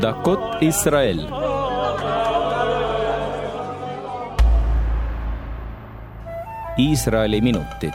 דקות ישראל Iisraeli minutid.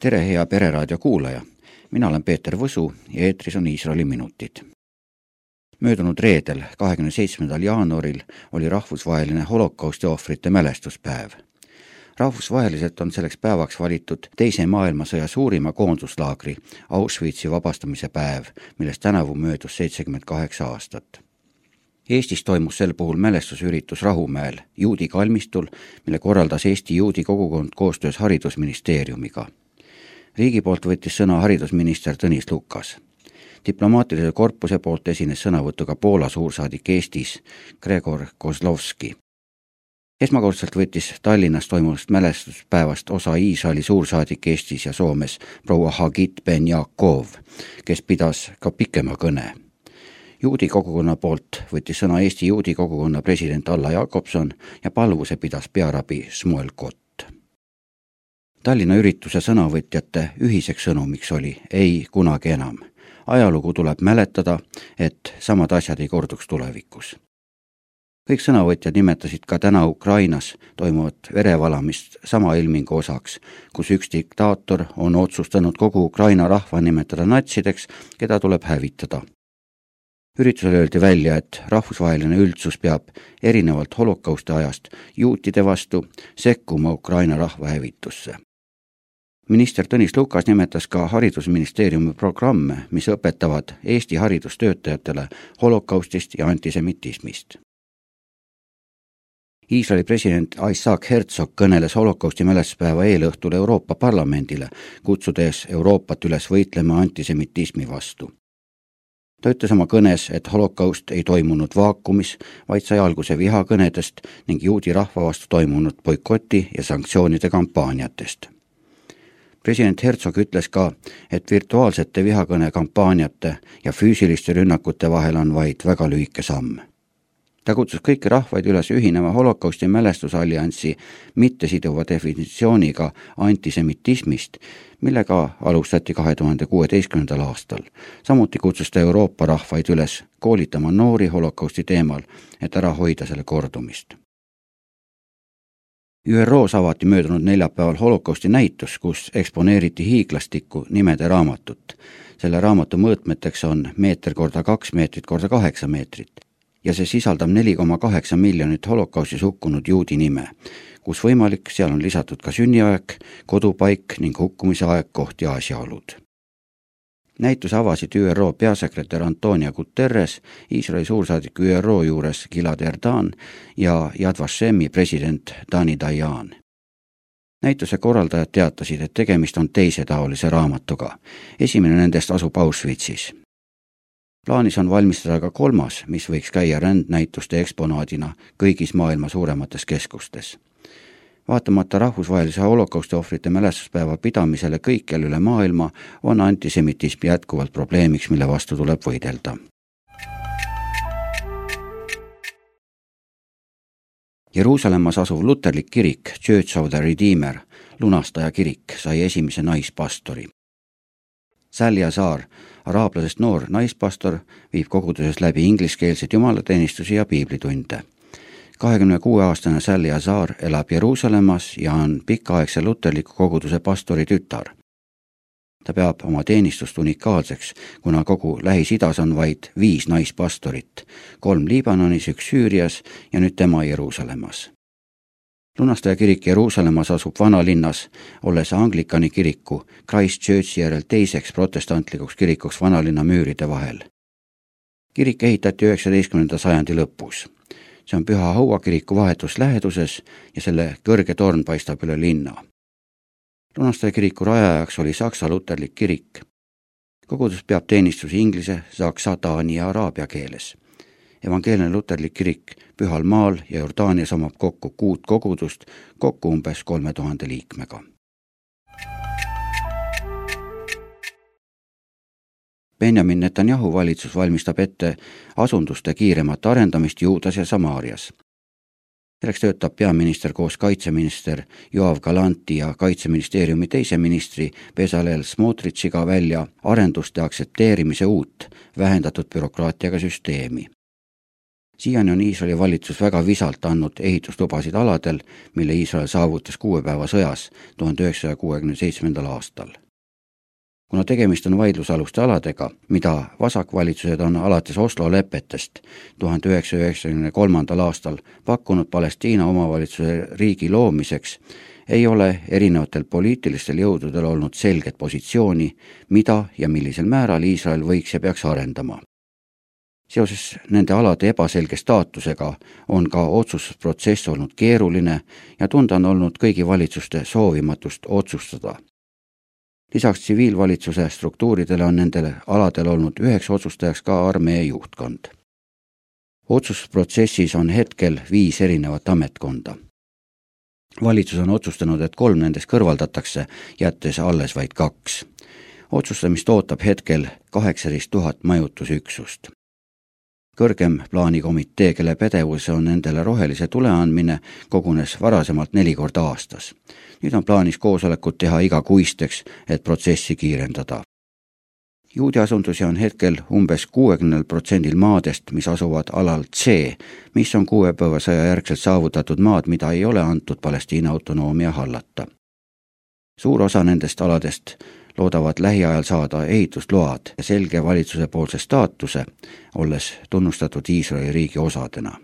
tere, hea Pereraadio kuulaja, mina olen Peeter Võsu ja eetris on Iisraeli minutid. möödunud reedel, kahekümne seitsmendal jaanuaril oli rahvusvaheline holokausti ohvrite mälestuspäev rahvusvaheliselt on selleks päevaks valitud Teise maailmasõja suurima koonduslaagri Auschwitzi vabastamise päev, millest tänavu möödus seitsekümmend kaheksa aastat. Eestis toimus sel puhul mälestusüritus Rahumäel, juudi kalmistul, mille korraldas Eesti juudi kogukond koostöös Haridusministeeriumiga. riigi poolt võttis sõna haridusminister Tõnis Lukas diplomaatilise korpuse poolt esines sõnavõtuga Poola suursaadik Eestis Gregor Kozlovski esmakordselt võttis Tallinnas toimuvast mälestuspäevast osa Iisraeli suursaadik Eestis ja Soomes proua Hagit Ben Jakov, kes pidas ka pikema kõne. juudi kogukonna poolt võttis sõna Eesti juudi kogukonna president Alla Jakobson ja palvuse pidas pearabi Smuel Kott. Tallinna ürituse sõnavõtjate ühiseks sõnumiks oli ei kunagi enam. ajalugu tuleb mäletada, et samad asjad ei korduks tulevikus kõik sõnavõtjad nimetasid ka täna Ukrainas toimuvat verevalamist sama ilmingu osaks, kus üks diktaator on otsustanud kogu Ukraina rahva nimetada natsideks, keda tuleb hävitada. üritusel öeldi välja, et rahvusvaheline üldsus peab erinevalt holokausti ajast juutide vastu sekkuma Ukraina rahva hävitusse minister Tõnis Lukas nimetas ka Haridusministeeriumi programme, mis õpetavad Eesti haridustöötajatele holokaustist ja antisemitismist Iisraeli president Isaac Herzog kõneles holokausti mälestuspäeva eelõhtul Euroopa Parlamendile, kutsudes Euroopat üles võitlema antisemitismi vastu. ta ütles oma kõnes, et holokaust ei toimunud vaakumis, vaid sai alguse vihakõnedest ning juudi rahva vastu toimunud boikoti ja sanktsioonide kampaaniatest president Herzog ütles ka, et virtuaalsete vihakõne ja füüsiliste rünnakute vahel on vaid väga lühike samm ta kutsus kõiki rahvaid üles ühinema holokausti mälestusalliansi mittesiduva definitsiooniga antisemitismist, millega alustati kahe tuhande kuueteistkümnendal aastal. samuti kutsus ta Euroopa rahvaid üles koolitama noori holokausti teemal, et ära hoida selle kordumist. ÜRO-s avati möödunud neljapäeval holokausti näitus, kus eksponeeriti hiiglastikku nimede raamatut. selle raamatu mõõtmeteks on meeter korda kaks meetrit korda kaheksa meetrit ja see sisaldab neli koma kaheksa miljonit holokaustis hukkunud juudi nime. kus võimalik, seal on lisatud ka sünniaeg, kodupaik ning hukkumise aeg, koht ja asjaolud. näituse avasid ÜRO peasekretär Antonia Guterres, Iisraeli suursaadik ÜRO juures Gilad Erdan ja Yad Vashemi president Dani Dayan näituse korraldajad teatasid, et tegemist on teisetaolise raamatuga. esimene nendest asub Auschwitzis plaanis on valmistada ka kolmas, mis võiks käia rändnäituste eksponaadina kõigis maailma suuremates keskustes. vaatamata rahvusvahelise holokausti ohvrite mälestuspäeva pidamisele kõikjal üle maailma, on antisemitism jätkuvalt probleemiks, mille vastu tuleb võidelda. Jeruusalemmas asuv luterlik kirik Church of the Redeemer, lunastaja kirik, sai esimese naispastori. Sälja saar araablasest noor naispastor viib koguduses läbi ingliskeelseid jumalateenistusi ja piiblitunde. kahekümne kuue aastane Sally Azar elab Jeruusalemmas ja on pikaaegse luterliku koguduse pastori tütar. ta peab oma teenistust unikaalseks, kuna kogu Lähis-Idas on vaid viis naispastorit, kolm Liibanonis, üks Süürias ja nüüd tema Jeruusalemmas lunastaja kirik Jeruusalemmas asub vanalinnas, olles anglikani kiriku Christchurchi järel teiseks protestantlikuks kirikuks vanalinna müüride vahel. kirik ehitati üheksateistkümnenda sajandi lõpus. see on Püha Haua kiriku vahetus läheduses ja selle kõrge torn paistab üle linna. lunastaja kiriku rajajaks oli Saksa luterlik kirik. kogudus peab teenistusi inglise, saksa, taani ja araabia keeles evangeelne luterlik kirik Pühal Maal ja Jordaanias omab kokku kuut kogudust, kokku umbes kolme tuhande liikmega. Benjamin Netanyahu valitsus valmistab ette asunduste kiiremat arendamist Juudas ja Samaarias. selleks töötab peaminister koos kaitseminister Joav Galanti ja kaitseministeeriumi teise ministri Bezalel Smotritshiga välja arenduste aktsepteerimise uut, vähendatud bürokraatiaga süsteemi siiani on Iisraeli valitsus väga visalt andnud ehituslubasid aladel, mille Iisrael saavutas kuue päeva sõjas tuhande üheksasaja kuuekümne seitsmendal aastal. kuna tegemist on vaidlusaluste aladega, mida vasakvalitsused on alates Oslo lepetest tuhande üheksasaja üheksakümne kolmandal aastal pakkunud Palestiina omavalitsuse riigi loomiseks, ei ole erinevatel poliitilistel jõududel olnud selget positsiooni, mida ja millisel määral Iisrael võiks ja peaks arendama seoses nende alade ebaselge staatusega on ka otsustusprotsess olnud keeruline ja tunda on olnud kõigi valitsuste soovimatust otsustada. lisaks tsiviilvalitsuse struktuuridele on nendel aladel olnud üheks otsustajaks ka armee juhtkond. otsustusprotsessis on hetkel viis erinevat ametkonda. valitsus on otsustanud, et kolm nendest kõrvaldatakse, jättes alles vaid kaks otsustamist ootab hetkel kaheksateist tuhat majutusüksust kõrgem plaanikomitee, kelle pädevus on nendele rohelise tule andmine, kogunes varasemalt neli korda aastas. nüüd on plaanis koosolekud teha igakuisteks, et protsessi kiirendada. juudi asundusi on hetkel umbes kuuekümnel protsendil maadest, mis asuvad alal C, mis on kuuepäevasõja järgselt saavutatud maad, mida ei ole antud Palestiina autonoomia hallata. suur osa nendest aladest loodavad lähiajal saada ehitusload ja selge valitsusepoolse staatuse, olles tunnustatud Iisraeli riigi osadena.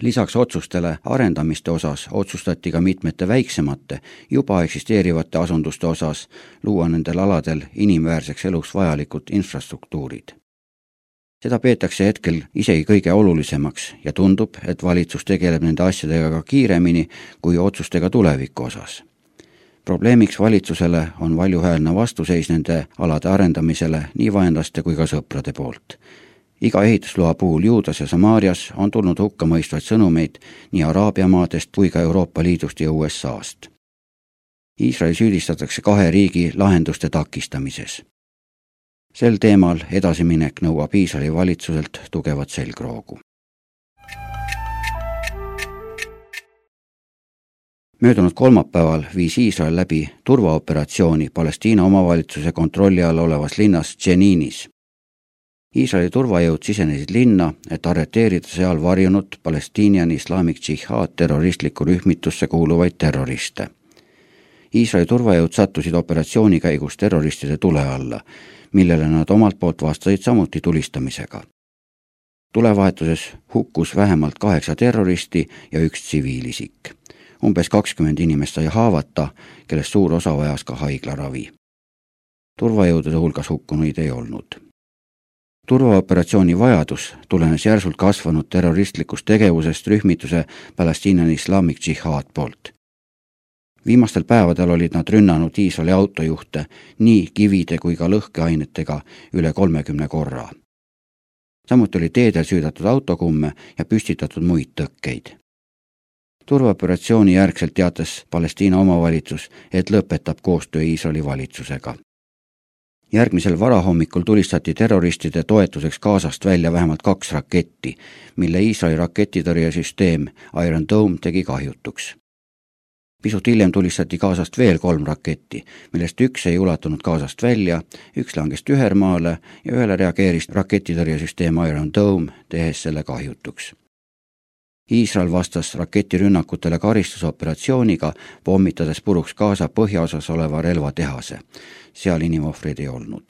lisaks otsustele arendamiste osas otsustati ka mitmete väiksemate, juba eksisteerivate asunduste osas luua nendel aladel inimväärseks eluks vajalikud infrastruktuurid seda peetakse hetkel isegi kõige olulisemaks ja tundub, et valitsus tegeleb nende asjadega ka kiiremini kui otsustega tuleviku osas probleemiks valitsusele on valjuhäälne vastuseis nende alade arendamisele nii vaenlaste kui ka sõprade poolt. iga ehitusloa puhul Juudas ja Samaarias on tulnud hukkamõistvaid sõnumeid nii Araabia maadest kui ka Euroopa Liidust ja USA-st. Iisraeli süüdistatakse kahe riigi lahenduste takistamises. sel teemal edasiminek nõuab Iisraeli valitsuselt tugevat selgroogu. Möödunud kolmapäeval viis Iisrael läbi turvaoperatsiooni Palestiina omavalitsuse kontrolli all olevas linnas Dženinis. Iisraeli turvajõud sisenesid linna, et arreteerida seal varjunud Palestiinian Islamic Jihad terroristlikku rühmitusse kuuluvaid terroriste. Iisraeli turvajõud sattusid operatsiooni käigus terroristide tule alla, millele nad omalt poolt vastasid samuti tulistamisega. tulevahetuses hukkus vähemalt kaheksa terroristi ja üks tsiviilisik umbes kakskümmend inimest sai haavata, kellest suur osa vajas ka haiglaravi. turvajõudude hulgas hukkunuid ei olnud. turvaoperatsiooni vajadus tulenes järsult kasvanud terroristlikust tegevusest rühmituse Palestiina Islamic Jihad poolt. viimastel päevadel olid nad rünnanud Iisraeli autojuhte nii kivide kui ka lõhkeainetega üle kolmekümne korra samuti oli teedel süüdatud autokumme ja püstitatud muid tõkkeid turvaoperatsiooni järgselt teatas Palestiina omavalitsus, et lõpetab koostöö Iisraeli valitsusega. järgmisel varahommikul tulistati terroristide toetuseks Gazast välja vähemalt kaks raketti, mille Iisraeli raketitõrjesüsteem Iron Dome tegi kahjutuks. pisut hiljem tulistati Gazast veel kolm raketti, millest üks ei ulatunud Gazast välja, üks langes Tühermaale ja ühele reageeris raketitõrjesüsteem Iron Dome, tehes selle kahjutuks Iisrael vastas raketirünnakutele karistusoperatsiooniga, pommitades puruks Gaza põhjaosas oleva relvatehase. seal inimohvreid ei olnud.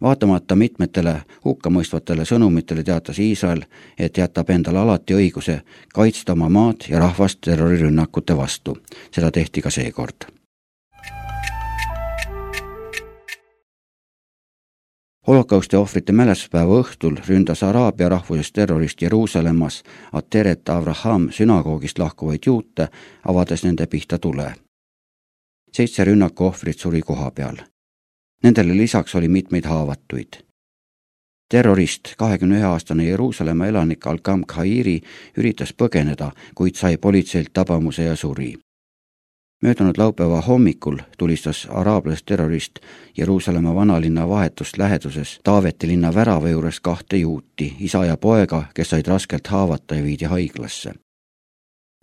vaatamata mitmetele hukkamõistvatele sõnumitele teatas Iisrael, et jätab endale alati õiguse kaitsta oma maad ja rahvast terrorirünnakute vastu. seda tehti ka seekord holokausti ohvrite mälestuspäeva õhtul ründas Araabia rahvusest terrorist Jeruusalemmas Ateret Avraham sünagoogist lahkuvaid juute, avades nende pihta tule. seitse rünnaku ohvrit suri koha peal. Nendele lisaks oli mitmeid haavatuid. terrorist, kahekümne ühe aastane Jeruusalemma elanik Al-Kam Khairi üritas põgeneda, kuid sai politseilt tabamuse ja suri möödunud laupäeva hommikul tulistas araablasest terrorist Jeruusalemma vanalinna vahetust läheduses Taaveti linna värava juures kahte juuti, isa ja poega, kes said raskelt haavata ja viidi haiglasse.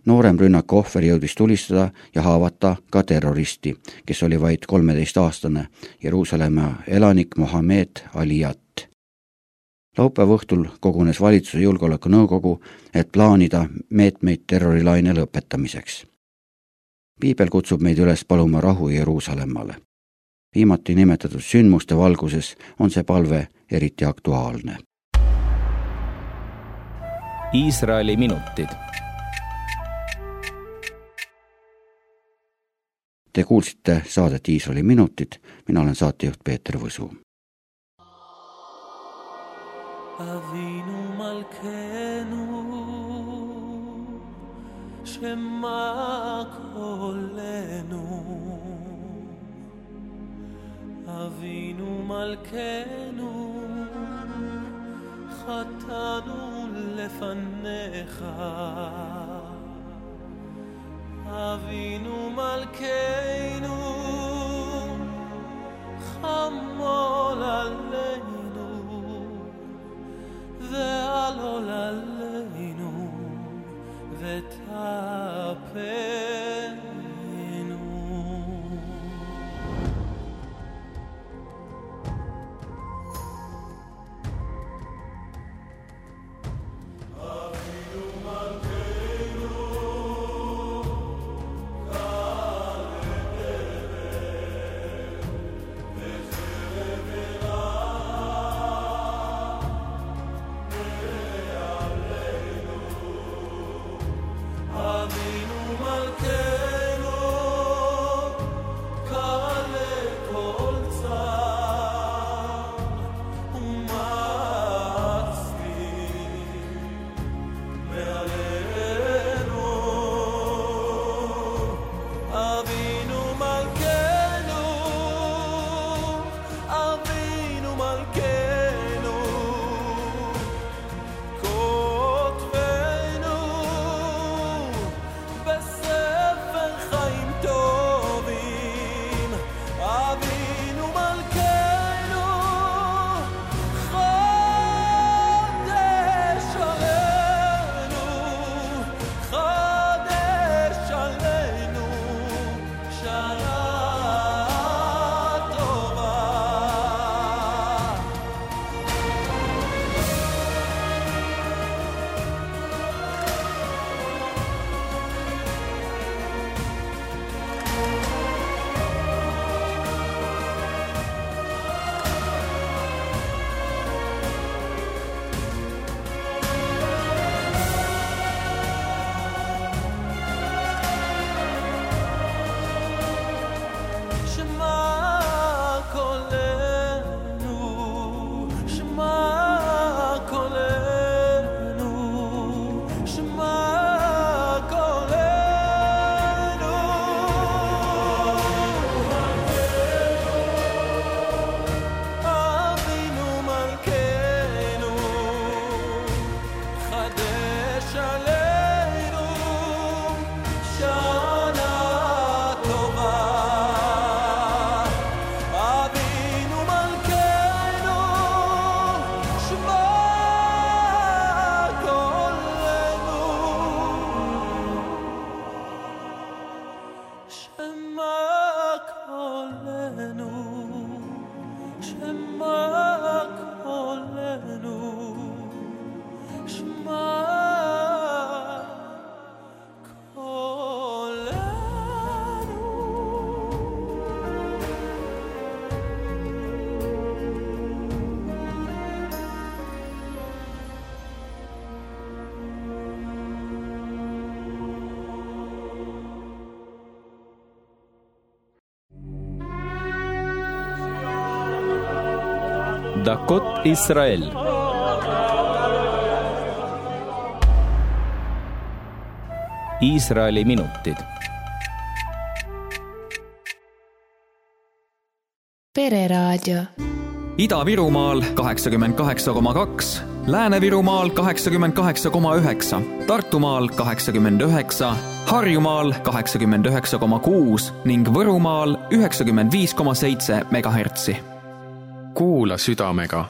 noorem rünnaku ohver jõudis tulistada ja haavata ka terroristi, kes oli vaid kolmeteistaastane Jeruusalemma elanik Mohammed Aliyat. laupäeva õhtul kogunes valitsuse julgeolekunõukogu, et plaanida meetmeid terrorilaine lõpetamiseks piibel kutsub meid üles paluma rahu Jeruusalemmale. viimati nimetatud sündmuste valguses on see palve eriti aktuaalne. Iisraeli minutid. Te kuulsite saadet Iisraeli minutid, mina olen saatejuht Peeter Võsu. avinu malkeenu שמע קולנו. אבינו מלכנו, חטאנו לפניך. אבינו מלכנו, חמול עלינו, ועלול עלינו, ותאפר דקות ישראל. Iisraeli minutid. pereraadio. Ida-Virumaal kaheksakümmend kaheksa koma kaks, Lääne-Virumaal kaheksakümmend kaheksa koma üheksa, Tartumaal kaheksakümmend üheksa, Harjumaal kaheksakümmend üheksa koma kuus ning Võrumaal üheksakümmend viis koma seitse megahertsi kuula südamega